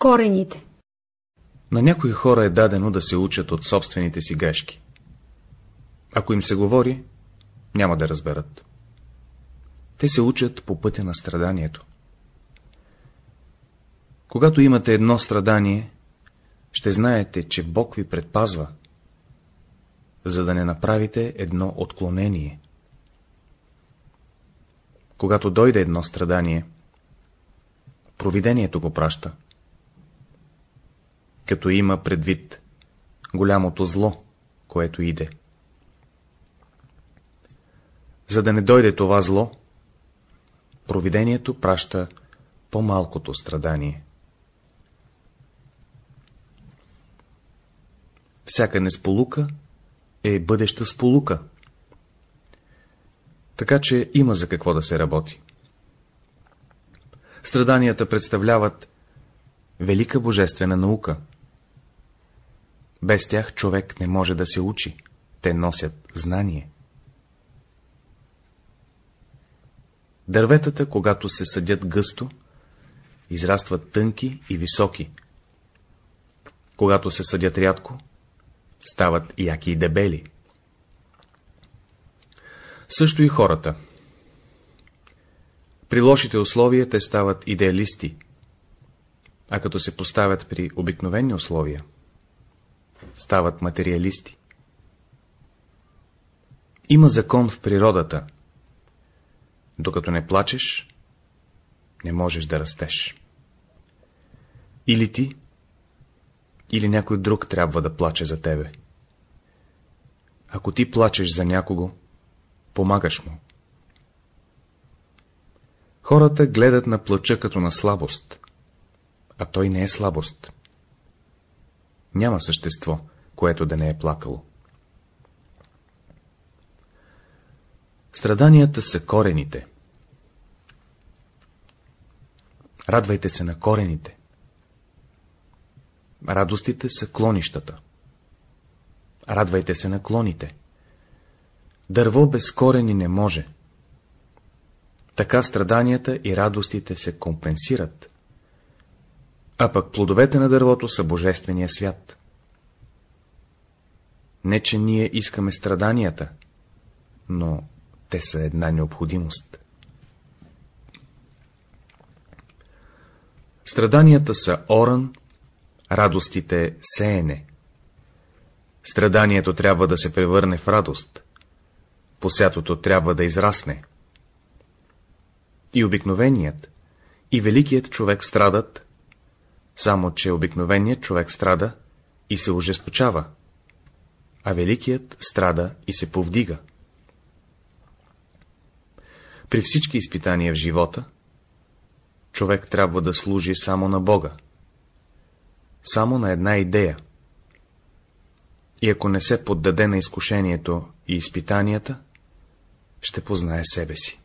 Корените На някои хора е дадено да се учат от собствените си грешки. Ако им се говори, няма да разберат. Те се учат по пътя на страданието. Когато имате едно страдание, ще знаете, че Бог ви предпазва, за да не направите едно отклонение. Когато дойде едно страдание, провидението го праща, като има предвид голямото зло, което иде. За да не дойде това зло, провидението праща по-малкото страдание. Всяка несполука е бъдеща сполука. Така че има за какво да се работи. Страданията представляват велика божествена наука. Без тях човек не може да се учи. Те носят знание. Дърветата, когато се съдят гъсто, израстват тънки и високи. Когато се съдят рядко, стават яки и дебели. Също и хората. При лошите условия те стават идеалисти, а като се поставят при обикновени условия, стават материалисти. Има закон в природата. Докато не плачеш, не можеш да растеш. Или ти, или някой друг трябва да плаче за тебе. Ако ти плачеш за някого, помагаш му. Хората гледат на плача като на слабост, а той не е слабост. Няма същество, което да не е плакало. Страданията са корените. Радвайте се на корените. Радостите са клонищата. Радвайте се на клоните. Дърво без корени не може. Така страданията и радостите се компенсират. А пък плодовете на дървото са Божествения свят. Не, че ние искаме страданията, но те са една необходимост. Страданията са оран, радостите — сеене. Страданието трябва да се превърне в радост, посятото трябва да израсне. И обикновеният, и великият човек страдат, само че обикновеният човек страда и се ожесточава, а великият страда и се повдига. При всички изпитания в живота, човек трябва да служи само на Бога, само на една идея. И ако не се поддаде на изкушението и изпитанията, ще познае себе си.